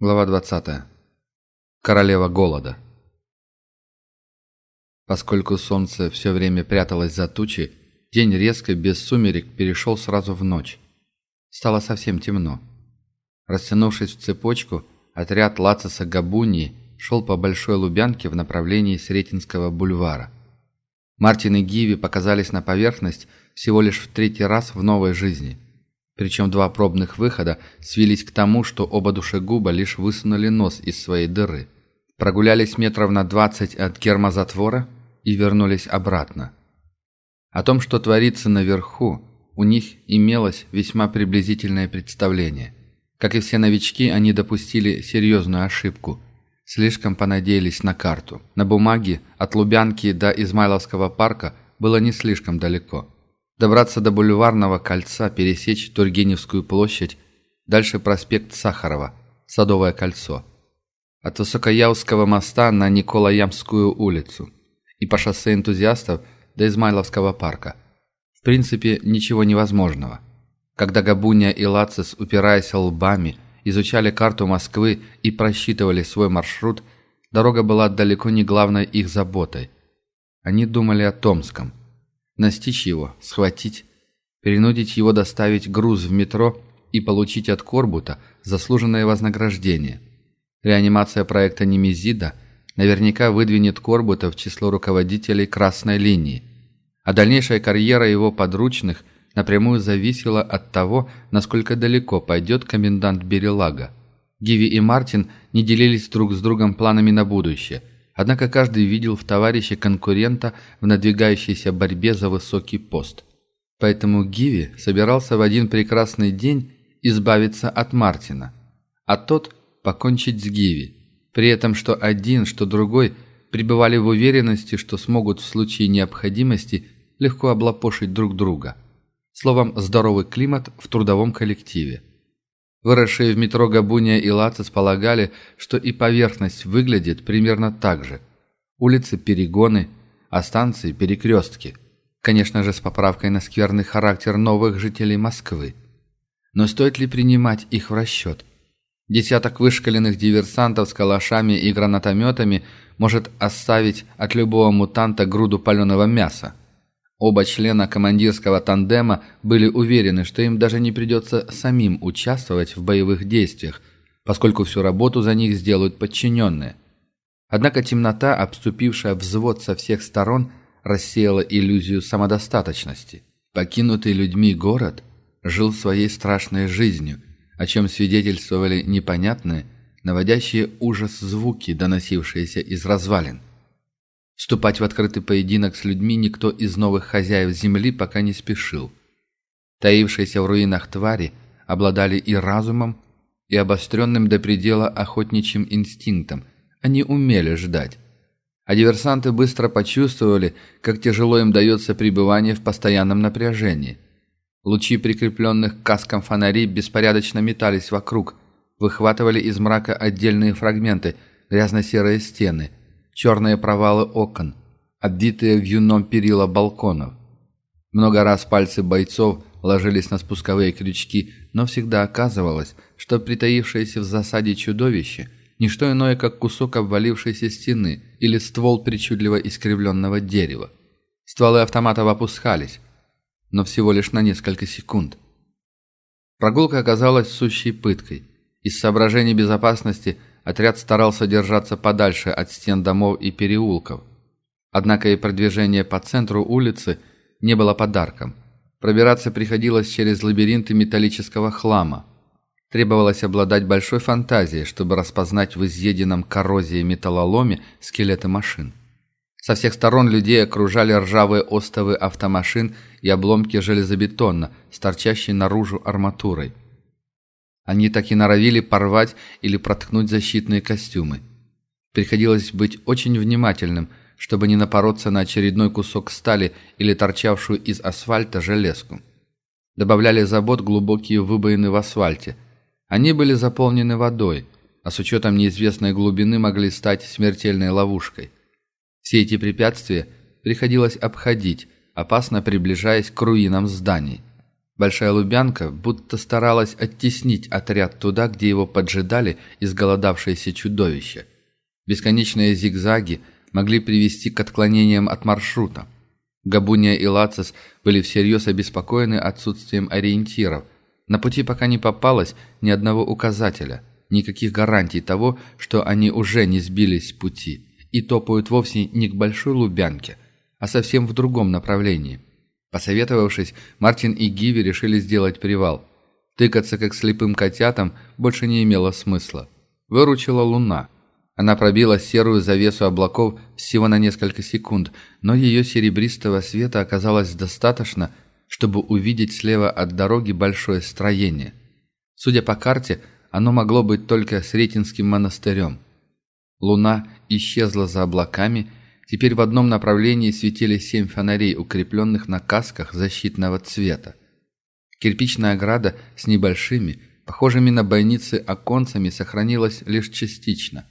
Глава 20. Королева голода. Поскольку солнце все время пряталось за тучи, день резко, без сумерек, перешел сразу в ночь. Стало совсем темно. Растянувшись в цепочку, отряд Лацеса Габунии шел по Большой Лубянке в направлении Сретенского бульвара. Мартин и Гиви показались на поверхность всего лишь в третий раз в новой жизни – причем два пробных выхода свелись к тому, что оба душегуба лишь высунули нос из своей дыры. Прогулялись метров на двадцать от гермозатвора и вернулись обратно. О том, что творится наверху, у них имелось весьма приблизительное представление. Как и все новички, они допустили серьезную ошибку. Слишком понадеялись на карту. На бумаге от Лубянки до Измайловского парка было не слишком далеко. Добраться до Бульварного кольца, пересечь Тургеневскую площадь, дальше проспект Сахарова, Садовое кольцо. От Высокояузского моста на Николаямскую улицу и по шоссе энтузиастов до Измайловского парка. В принципе, ничего невозможного. Когда Габуня и Лацис, упираясь лбами, изучали карту Москвы и просчитывали свой маршрут, дорога была далеко не главной их заботой. Они думали о Томском настичь его, схватить, перенудить его доставить груз в метро и получить от Корбута заслуженное вознаграждение. Реанимация проекта Немезида наверняка выдвинет Корбута в число руководителей красной линии, а дальнейшая карьера его подручных напрямую зависела от того, насколько далеко пойдет комендант Берелага. Гиви и Мартин не делились друг с другом планами на будущее – Однако каждый видел в товарище конкурента в надвигающейся борьбе за высокий пост. Поэтому Гиви собирался в один прекрасный день избавиться от Мартина, а тот покончить с Гиви. При этом что один, что другой пребывали в уверенности, что смогут в случае необходимости легко облапошить друг друга. Словом, здоровый климат в трудовом коллективе. Выросшие в метро Габуния и Лацис полагали, что и поверхность выглядит примерно так же. Улицы – перегоны, а станции – перекрестки. Конечно же, с поправкой на скверный характер новых жителей Москвы. Но стоит ли принимать их в расчет? Десяток вышкаленных диверсантов с калашами и гранатометами может оставить от любого мутанта груду паленого мяса. Оба члена командирского тандема были уверены, что им даже не придется самим участвовать в боевых действиях, поскольку всю работу за них сделают подчиненные. Однако темнота, обступившая взвод со всех сторон, рассеяла иллюзию самодостаточности. Покинутый людьми город жил своей страшной жизнью, о чем свидетельствовали непонятные, наводящие ужас звуки, доносившиеся из развалин. Вступать в открытый поединок с людьми никто из новых хозяев земли пока не спешил. Таившиеся в руинах твари обладали и разумом, и обостренным до предела охотничьим инстинктом. Они умели ждать. А диверсанты быстро почувствовали, как тяжело им дается пребывание в постоянном напряжении. Лучи прикрепленных к каскам фонарей беспорядочно метались вокруг, выхватывали из мрака отдельные фрагменты, грязно-серые стены – черные провалы окон, обвитые вьюном перила балконов. Много раз пальцы бойцов ложились на спусковые крючки, но всегда оказывалось, что притаившееся в засаде чудовище – не что иное, как кусок обвалившейся стены или ствол причудливо искривленного дерева. Стволы автоматов опускались, но всего лишь на несколько секунд. Прогулка оказалась сущей пыткой. Из соображений безопасности Отряд старался держаться подальше от стен домов и переулков. Однако и продвижение по центру улицы не было подарком. Пробираться приходилось через лабиринты металлического хлама. Требовалось обладать большой фантазией, чтобы распознать в изъеденном коррозией металлоломе скелеты машин. Со всех сторон людей окружали ржавые остовы автомашин и обломки железобетона с торчащей наружу арматурой. Они так и норовили порвать или проткнуть защитные костюмы. Приходилось быть очень внимательным, чтобы не напороться на очередной кусок стали или торчавшую из асфальта железку. Добавляли забот глубокие выбоины в асфальте. Они были заполнены водой, а с учетом неизвестной глубины могли стать смертельной ловушкой. Все эти препятствия приходилось обходить, опасно приближаясь к руинам зданий. Большая Лубянка будто старалась оттеснить отряд туда, где его поджидали изголодавшиеся чудовища. Бесконечные зигзаги могли привести к отклонениям от маршрута. Габуния и Лацис были всерьез обеспокоены отсутствием ориентиров. На пути пока не попалось ни одного указателя, никаких гарантий того, что они уже не сбились с пути и топают вовсе не к Большой Лубянке, а совсем в другом направлении – Посоветовавшись, Мартин и Гиви решили сделать привал. Тыкаться как слепым котятам больше не имело смысла. Выручила луна. Она пробила серую завесу облаков всего на несколько секунд, но ее серебристого света оказалось достаточно, чтобы увидеть слева от дороги большое строение. Судя по карте, оно могло быть только Сретенским монастырем. Луна исчезла за облаками Теперь в одном направлении светили семь фонарей, укрепленных на касках защитного цвета. Кирпичная ограда с небольшими, похожими на бойницы оконцами, сохранилась лишь частично.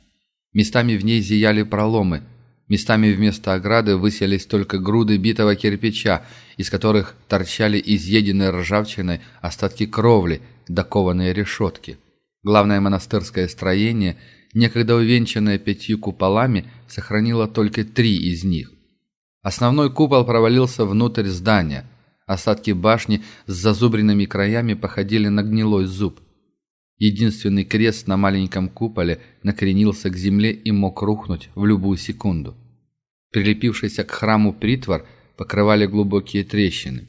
Местами в ней зияли проломы, местами вместо ограды выселись только груды битого кирпича, из которых торчали изъеденные ржавчиной остатки кровли, докованные решетки. Главное монастырское строение – некогда увенчанная пятью куполами, сохранила только три из них. Основной купол провалился внутрь здания. Остатки башни с зазубренными краями походили на гнилой зуб. Единственный крест на маленьком куполе накренился к земле и мог рухнуть в любую секунду. Прилепившийся к храму притвор покрывали глубокие трещины.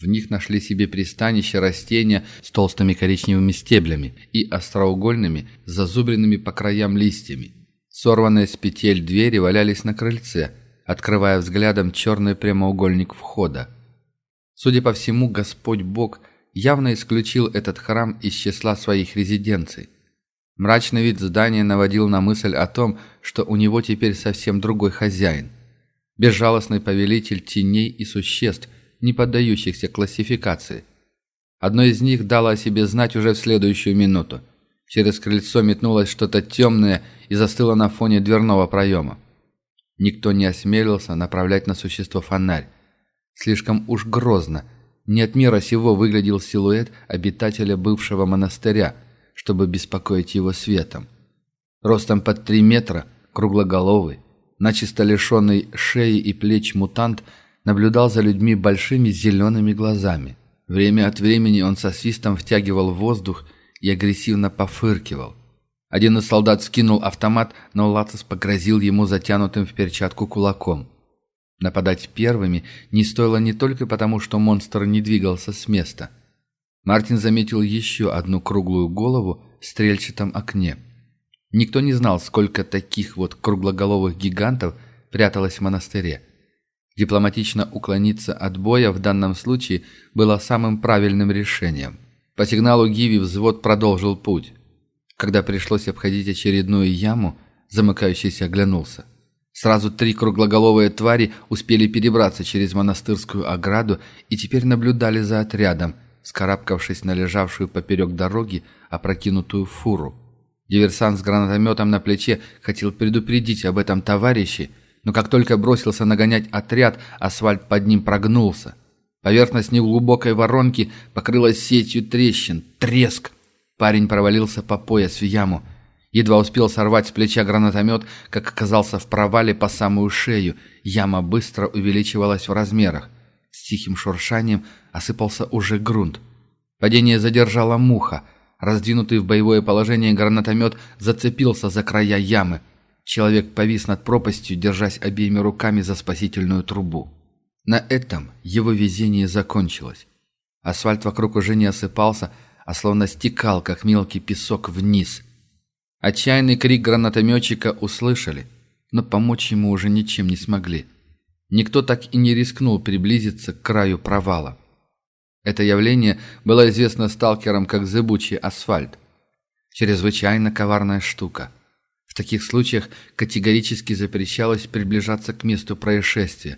В них нашли себе пристанище растения с толстыми коричневыми стеблями и остроугольными, зазубренными по краям листьями. Сорванные с петель двери валялись на крыльце, открывая взглядом черный прямоугольник входа. Судя по всему, Господь Бог явно исключил этот храм из числа своих резиденций. Мрачный вид здания наводил на мысль о том, что у него теперь совсем другой хозяин. Безжалостный повелитель теней и существ – не поддающихся классификации. Одно из них дало о себе знать уже в следующую минуту. Через крыльцо метнулось что-то темное и застыло на фоне дверного проема. Никто не осмелился направлять на существо фонарь. Слишком уж грозно. Не от мира сего выглядел силуэт обитателя бывшего монастыря, чтобы беспокоить его светом. Ростом под три метра, круглоголовый, начисто лишенный шеи и плеч мутант – наблюдал за людьми большими зелеными глазами. Время от времени он со свистом втягивал воздух и агрессивно пофыркивал. Один из солдат скинул автомат, но Лацис погрозил ему затянутым в перчатку кулаком. Нападать первыми не стоило не только потому, что монстр не двигался с места. Мартин заметил еще одну круглую голову в стрельчатом окне. Никто не знал, сколько таких вот круглоголовых гигантов пряталось в монастыре. Дипломатично уклониться от боя в данном случае было самым правильным решением. По сигналу Гиви взвод продолжил путь. Когда пришлось обходить очередную яму, замыкающийся оглянулся. Сразу три круглоголовые твари успели перебраться через монастырскую ограду и теперь наблюдали за отрядом, скарабкавшись на лежавшую поперек дороги опрокинутую фуру. Диверсант с гранатометом на плече хотел предупредить об этом товарища, но как только бросился нагонять отряд, асфальт под ним прогнулся. Поверхность неглубокой воронки покрылась сетью трещин. Треск! Парень провалился по пояс в яму. Едва успел сорвать с плеча гранатомет, как оказался в провале по самую шею. Яма быстро увеличивалась в размерах. С тихим шуршанием осыпался уже грунт. Падение задержала муха. Раздвинутый в боевое положение гранатомет зацепился за края ямы. Человек повис над пропастью, держась обеими руками за спасительную трубу. На этом его везение закончилось. Асфальт вокруг уже не осыпался, а словно стекал, как мелкий песок, вниз. Отчаянный крик гранатометчика услышали, но помочь ему уже ничем не смогли. Никто так и не рискнул приблизиться к краю провала. Это явление было известно сталкерам как зыбучий асфальт. Чрезвычайно коварная штука – в таких случаях категорически запрещалось приближаться к месту происшествия.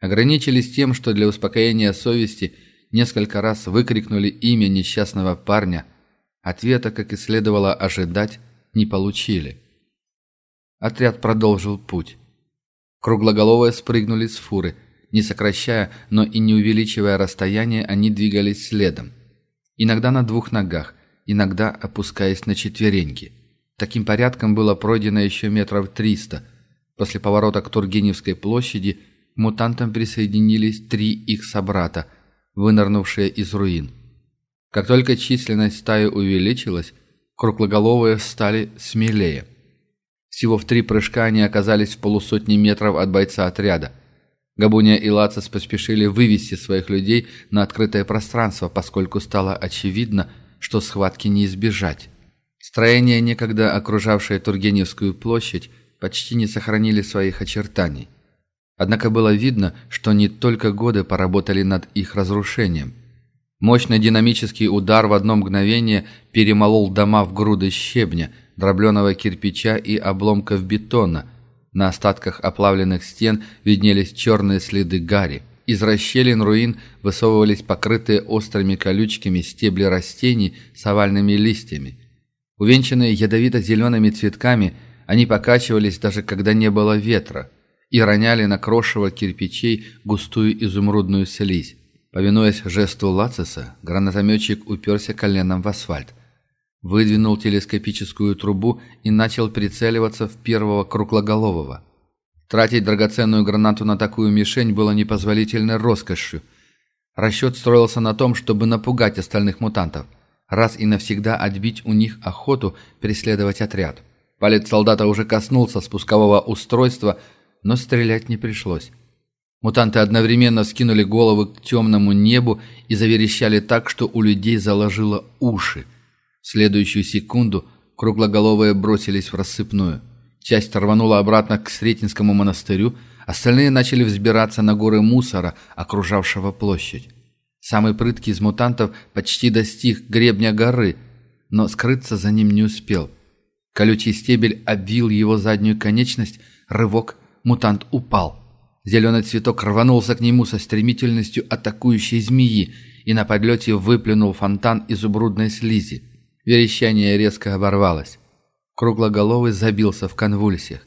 Ограничились тем, что для успокоения совести несколько раз выкрикнули имя несчастного парня. Ответа, как и следовало ожидать, не получили. Отряд продолжил путь. Круглоголовые спрыгнули с фуры. Не сокращая, но и не увеличивая расстояние, они двигались следом. Иногда на двух ногах, иногда опускаясь на четвереньки. Таким порядком было пройдено еще метров триста. После поворота к Тургеневской площади к мутантам присоединились три их собрата, вынырнувшие из руин. Как только численность стаи увеличилась, круглоголовые стали смелее. Всего в три прыжка они оказались в полусотни метров от бойца отряда. Габуния и Лацис поспешили вывести своих людей на открытое пространство, поскольку стало очевидно, что схватки не избежать. Строения, некогда окружавшие Тургеневскую площадь, почти не сохранили своих очертаний. Однако было видно, что не только годы поработали над их разрушением. Мощный динамический удар в одно мгновение перемолол дома в груды щебня, дробленого кирпича и обломков бетона. На остатках оплавленных стен виднелись черные следы гари. Из расщелин руин высовывались покрытые острыми колючками стебли растений с овальными листьями. Увенчанные ядовито-зелеными цветками, они покачивались даже когда не было ветра и роняли на крошево кирпичей густую изумрудную слизь. Повинуясь жесту Лациса, гранатометчик уперся коленом в асфальт. Выдвинул телескопическую трубу и начал прицеливаться в первого круглоголового. Тратить драгоценную гранату на такую мишень было непозволительной роскошью. Расчет строился на том, чтобы напугать остальных мутантов, раз и навсегда отбить у них охоту преследовать отряд. Палец солдата уже коснулся спускового устройства, но стрелять не пришлось. Мутанты одновременно скинули головы к темному небу и заверещали так, что у людей заложило уши. В следующую секунду круглоголовые бросились в рассыпную. Часть рванула обратно к Сретенскому монастырю, остальные начали взбираться на горы мусора, окружавшего площадь. Самый прыткий из мутантов почти достиг гребня горы, но скрыться за ним не успел. Колючий стебель обвил его заднюю конечность, рывок, мутант упал. Зеленый цветок рванулся к нему со стремительностью атакующей змеи и на подлете выплюнул фонтан изумрудной слизи. Верещание резко оборвалось. Круглоголовый забился в конвульсиях.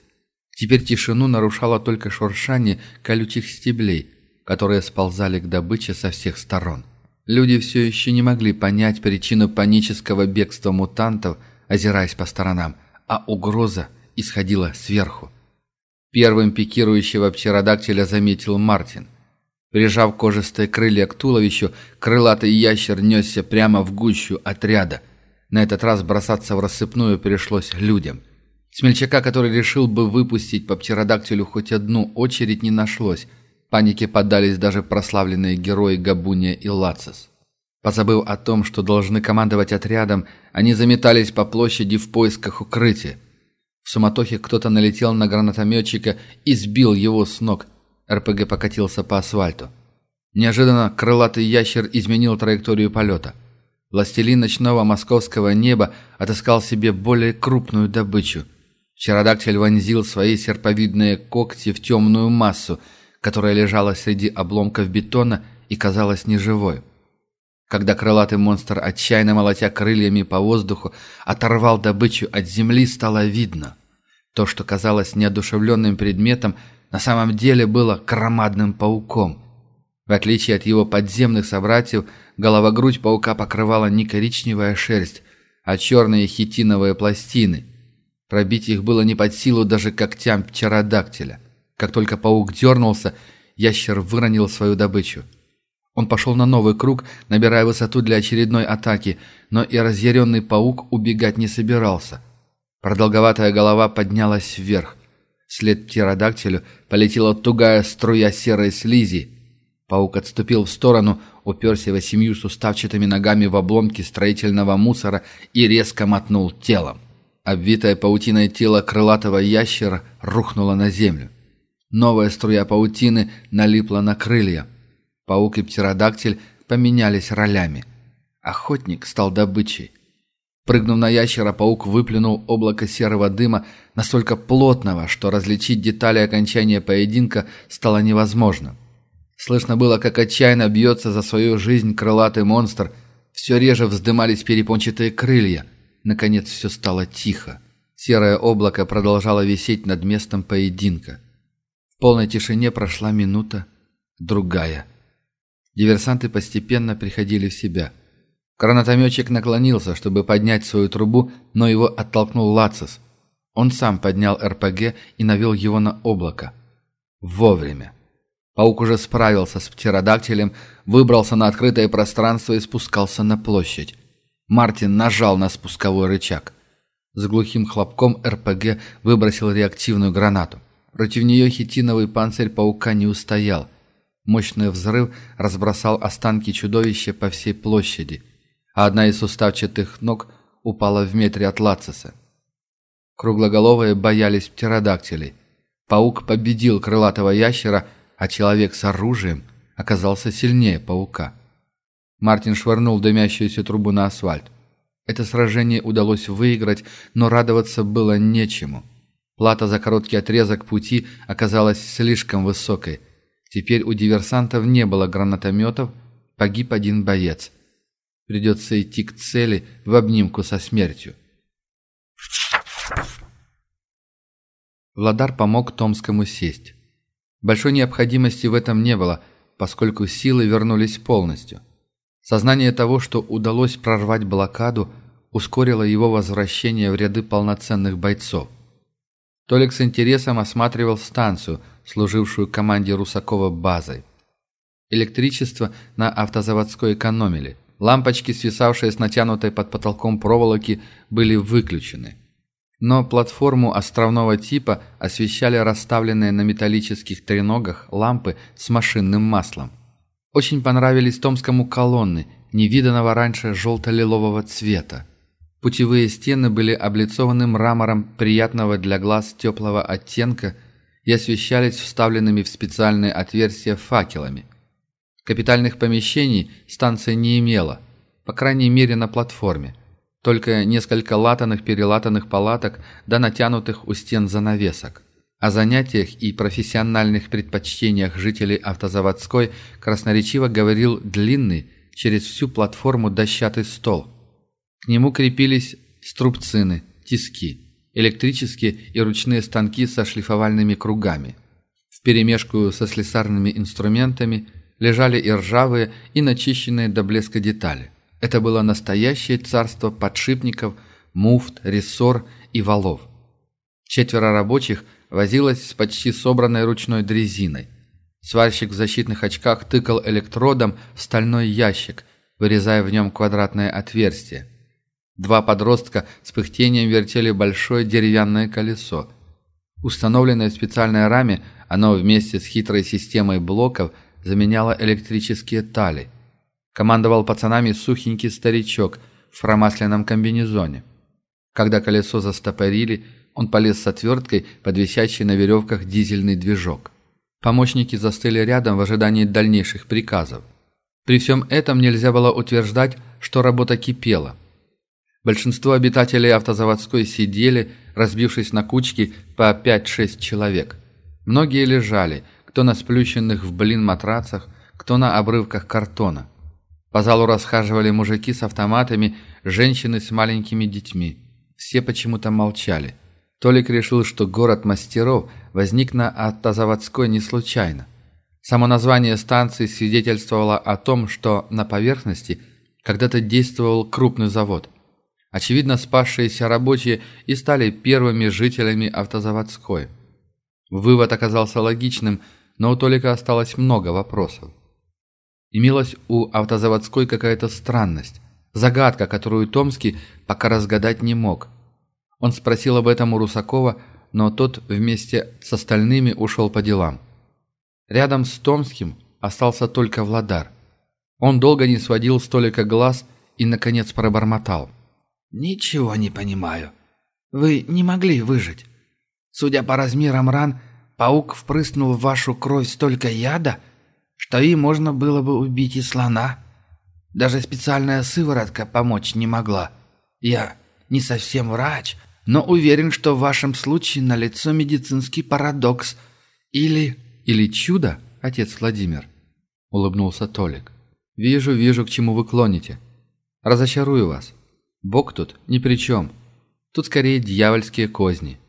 Теперь тишину нарушало только шуршание колючих стеблей, которые сползали к добыче со всех сторон. Люди все еще не могли понять причину панического бегства мутантов, озираясь по сторонам, а угроза исходила сверху. Первым пикирующего птеродактиля заметил Мартин. Прижав кожистые крылья к туловищу, крылатый ящер несся прямо в гущу отряда, на этот раз бросаться в рассыпную пришлось людям. Смельчака, который решил бы выпустить по птеродактилю хоть одну очередь, не нашлось. Панике поддались даже прославленные герои Габуния и Лацис. Позабыв о том, что должны командовать отрядом, они заметались по площади в поисках укрытия. В суматохе кто-то налетел на гранатометчика и сбил его с ног. РПГ покатился по асфальту. Неожиданно крылатый ящер изменил траекторию полета – Властелин ночного московского неба отыскал себе более крупную добычу. Птеродактиль вонзил свои серповидные когти в темную массу, которая лежала среди обломков бетона и казалась неживой. Когда крылатый монстр, отчаянно молотя крыльями по воздуху, оторвал добычу от земли, стало видно. То, что казалось неодушевленным предметом, на самом деле было громадным пауком – в отличие от его подземных собратьев, голова-грудь паука покрывала не коричневая шерсть, а черные хитиновые пластины. Пробить их было не под силу даже когтям птеродактиля. Как только паук дернулся, ящер выронил свою добычу. Он пошел на новый круг, набирая высоту для очередной атаки, но и разъяренный паук убегать не собирался. Продолговатая голова поднялась вверх. Вслед птеродактилю полетела тугая струя серой слизи, Паук отступил в сторону, уперся восемью суставчатыми ногами в обломки строительного мусора и резко мотнул телом. Обвитое паутиной тело крылатого ящера рухнуло на землю. Новая струя паутины налипла на крылья. Паук и птеродактиль поменялись ролями. Охотник стал добычей. Прыгнув на ящера, паук выплюнул облако серого дыма настолько плотного, что различить детали окончания поединка стало невозможным. Слышно было, как отчаянно бьется за свою жизнь крылатый монстр. Все реже вздымались перепончатые крылья. Наконец все стало тихо. Серое облако продолжало висеть над местом поединка. В полной тишине прошла минута, другая. Диверсанты постепенно приходили в себя. Гранатометчик наклонился, чтобы поднять свою трубу, но его оттолкнул Лацис. Он сам поднял РПГ и навел его на облако. Вовремя. Паук уже справился с птеродактилем, выбрался на открытое пространство и спускался на площадь. Мартин нажал на спусковой рычаг. С глухим хлопком РПГ выбросил реактивную гранату. Против нее хитиновый панцирь паука не устоял. Мощный взрыв разбросал останки чудовища по всей площади, а одна из суставчатых ног упала в метре от Лациса. Круглоголовые боялись птеродактилей. Паук победил крылатого ящера, а человек с оружием оказался сильнее паука. Мартин швырнул дымящуюся трубу на асфальт. Это сражение удалось выиграть, но радоваться было нечему. Плата за короткий отрезок пути оказалась слишком высокой. Теперь у диверсантов не было гранатометов, погиб один боец. Придется идти к цели в обнимку со смертью. Владар помог Томскому сесть. Большой необходимости в этом не было, поскольку силы вернулись полностью. Сознание того, что удалось прорвать блокаду, ускорило его возвращение в ряды полноценных бойцов. Толик с интересом осматривал станцию, служившую команде Русакова базой. Электричество на автозаводской экономили. Лампочки, свисавшие с натянутой под потолком проволоки, были выключены. Но платформу островного типа освещали расставленные на металлических треногах лампы с машинным маслом. Очень понравились Томскому колонны, невиданного раньше желто-лилового цвета. Путевые стены были облицованы мрамором приятного для глаз теплого оттенка и освещались вставленными в специальные отверстия факелами. Капитальных помещений станция не имела, по крайней мере на платформе. Только несколько латаных-перелатанных палаток да натянутых у стен занавесок. О занятиях и профессиональных предпочтениях жителей автозаводской красноречиво говорил длинный, через всю платформу дощатый стол. Нему крепились струбцины, тиски, электрические и ручные станки со шлифовальными кругами. Вперемешку со слесарными инструментами лежали и ржавые, и начищенные до блеска детали. Это было настоящее царство подшипников, муфт, рессор и валов. Четверо рабочих – возилась с почти собранной ручной дрезиной. Сварщик в защитных очках тыкал электродом в стальной ящик, вырезая в нем квадратное отверстие. Два подростка с пыхтением вертели большое деревянное колесо. Установленное в специальной раме, оно вместе с хитрой системой блоков заменяло электрические тали. Командовал пацанами сухенький старичок в промасленном комбинезоне. Когда колесо застопорили, он полез с отверткой под висящий на веревках дизельный движок. Помощники застыли рядом в ожидании дальнейших приказов. При всем этом нельзя было утверждать, что работа кипела. Большинство обитателей автозаводской сидели, разбившись на кучки по 5-6 человек. Многие лежали, кто на сплющенных в блин матрацах, кто на обрывках картона. По залу расхаживали мужики с автоматами, женщины с маленькими детьми. Все почему-то молчали. Толик решил, что город мастеров возник на Автозаводской не случайно. Само название станции свидетельствовало о том, что на поверхности когда-то действовал крупный завод. Очевидно, спасшиеся рабочие и стали первыми жителями Автозаводской. Вывод оказался логичным, но у Толика осталось много вопросов. Имелась у Автозаводской какая-то странность, загадка, которую Томский пока разгадать не мог – он спросил об этом у Русакова, но тот вместе с остальными ушел по делам. Рядом с Томским остался только Владар. Он долго не сводил столика глаз и, наконец, пробормотал. «Ничего не понимаю. Вы не могли выжить. Судя по размерам ран, паук впрыснул в вашу кровь столько яда, что им можно было бы убить и слона. Даже специальная сыворотка помочь не могла. Я не совсем врач, но уверен, что в вашем случае налицо медицинский парадокс. Или... Или чудо, отец Владимир, — улыбнулся Толик. Вижу, вижу, к чему вы клоните. Разочарую вас. Бог тут ни при чем. Тут скорее дьявольские козни.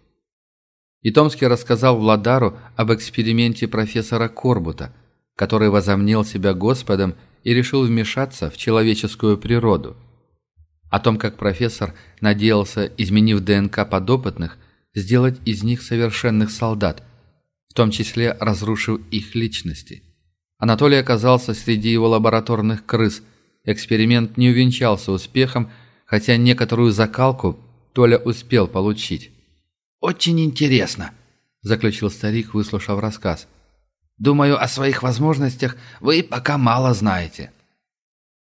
И Томский рассказал Владару об эксперименте профессора Корбута, который возомнил себя Господом и решил вмешаться в человеческую природу. О том, как профессор надеялся, изменив ДНК подопытных, сделать из них совершенных солдат, в том числе разрушив их личности. Анатолий оказался среди его лабораторных крыс. Эксперимент не увенчался успехом, хотя некоторую закалку Толя успел получить. «Очень интересно», – заключил старик, выслушав рассказ. «Думаю, о своих возможностях вы пока мало знаете».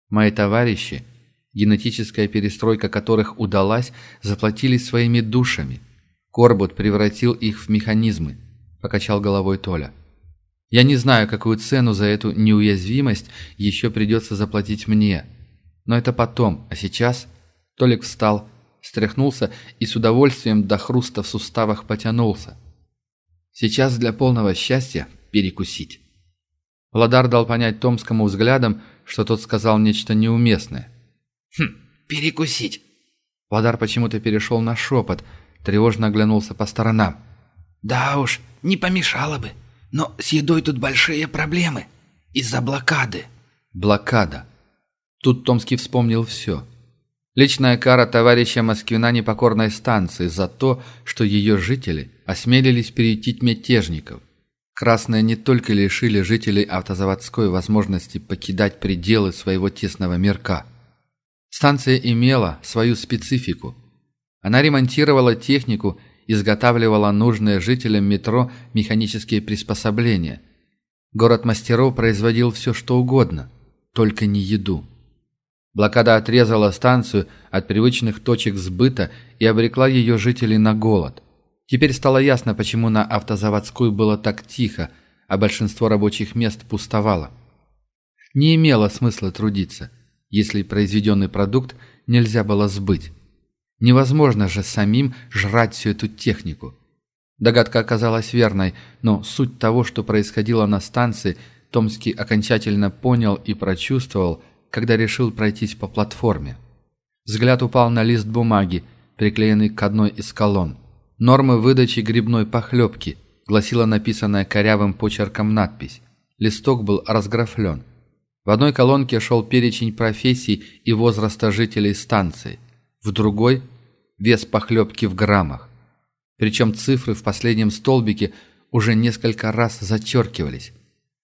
Мои товарищи, генетическая перестройка которых удалась, заплатили своими душами. Корбут превратил их в механизмы, покачал головой Толя. Я не знаю, какую цену за эту неуязвимость еще придется заплатить мне. Но это потом, а сейчас Толик встал, встряхнулся и с удовольствием до хруста в суставах потянулся. Сейчас для полного счастья перекусить. Владар дал понять Томскому взглядом, что тот сказал нечто неуместное. «Хм, перекусить!» Владар почему-то перешел на шепот, тревожно оглянулся по сторонам. «Да уж, не помешало бы. Но с едой тут большие проблемы. Из-за блокады». «Блокада». Тут Томский вспомнил все. Личная кара товарища Москвина непокорной станции за то, что ее жители осмелились перейти мятежников. Красные не только лишили жителей автозаводской возможности покидать пределы своего тесного мирка. Станция имела свою специфику. Она ремонтировала технику изготавливала нужные жителям метро механические приспособления. Город мастеров производил все, что угодно, только не еду. Блокада отрезала станцию от привычных точек сбыта и обрекла ее жителей на голод. Теперь стало ясно, почему на автозаводскую было так тихо, а большинство рабочих мест пустовало. Не имело смысла трудиться, если произведенный продукт нельзя было сбыть. Невозможно же самим жрать всю эту технику. Догадка оказалась верной, но суть того, что происходило на станции, Томский окончательно понял и прочувствовал, когда решил пройтись по платформе. Взгляд упал на лист бумаги, приклеенный к одной из колонн. «Нормы выдачи грибной похлебки», гласила написанная корявым почерком надпись. Листок был разграфлен. В одной колонке шел перечень профессий и возраста жителей станции в другой – вес похлебки в граммах. Причем цифры в последнем столбике уже несколько раз зачеркивались.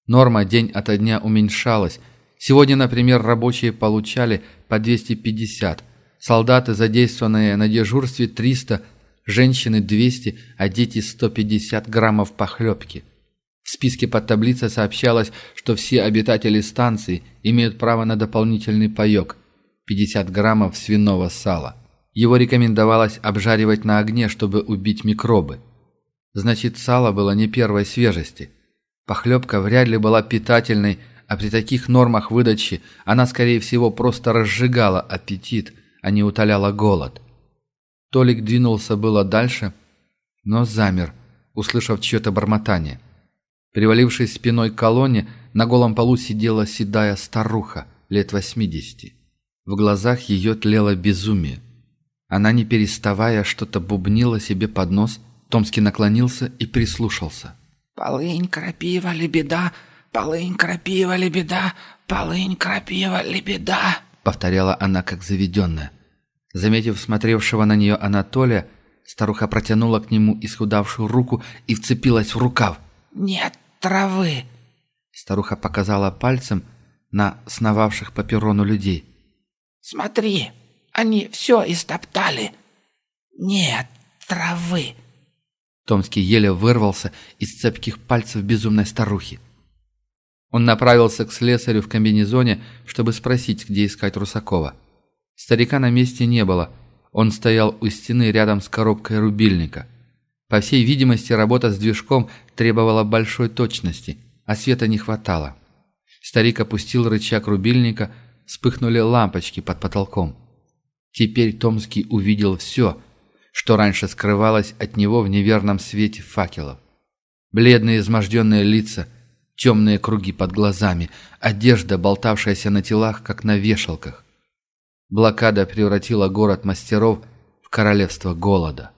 Норма день ото дня уменьшалась. Сегодня, например, рабочие получали по 250, солдаты, задействованные на дежурстве, 300, женщины 200, а дети 150 граммов похлебки. В списке под таблицей сообщалось, что все обитатели станции имеют право на дополнительный паек – 50 граммов свиного сала. Его рекомендовалось обжаривать на огне, чтобы убить микробы. Значит, сало было не первой свежести. Похлебка вряд ли была питательной, а при таких нормах выдачи она, скорее всего, просто разжигала аппетит, а не утоляла голод. Толик двинулся было дальше, но замер, услышав чье-то бормотание. Привалившись спиной к колонне, на голом полу сидела седая старуха лет восьмидесяти. В глазах ее тлело безумие. Она, не переставая, что-то бубнила себе под нос. Томский наклонился и прислушался. «Полынь, крапива, лебеда, полынь, крапива, лебеда, полынь, крапива, лебеда», — повторяла она, как заведенная. Заметив смотревшего на нее Анатолия, старуха протянула к нему исхудавшую руку и вцепилась в рукав. «Нет травы!» Старуха показала пальцем на сновавших по перрону людей. Смотри, они все истоптали. Нет травы. Томский еле вырвался из цепких пальцев безумной старухи. Он направился к слесарю в комбинезоне, чтобы спросить, где искать Русакова. Старика на месте не было. Он стоял у стены рядом с коробкой рубильника. По всей видимости, работа с движком требовала большой точности, а света не хватало. Старик опустил рычаг рубильника, вспыхнули лампочки под потолком. Теперь Томский увидел все, что раньше скрывалось от него в неверном свете факелов. Бледные изможденные лица, темные круги под глазами, одежда, болтавшаяся на телах, как на вешалках. Блокада превратила город мастеров в королевство голода.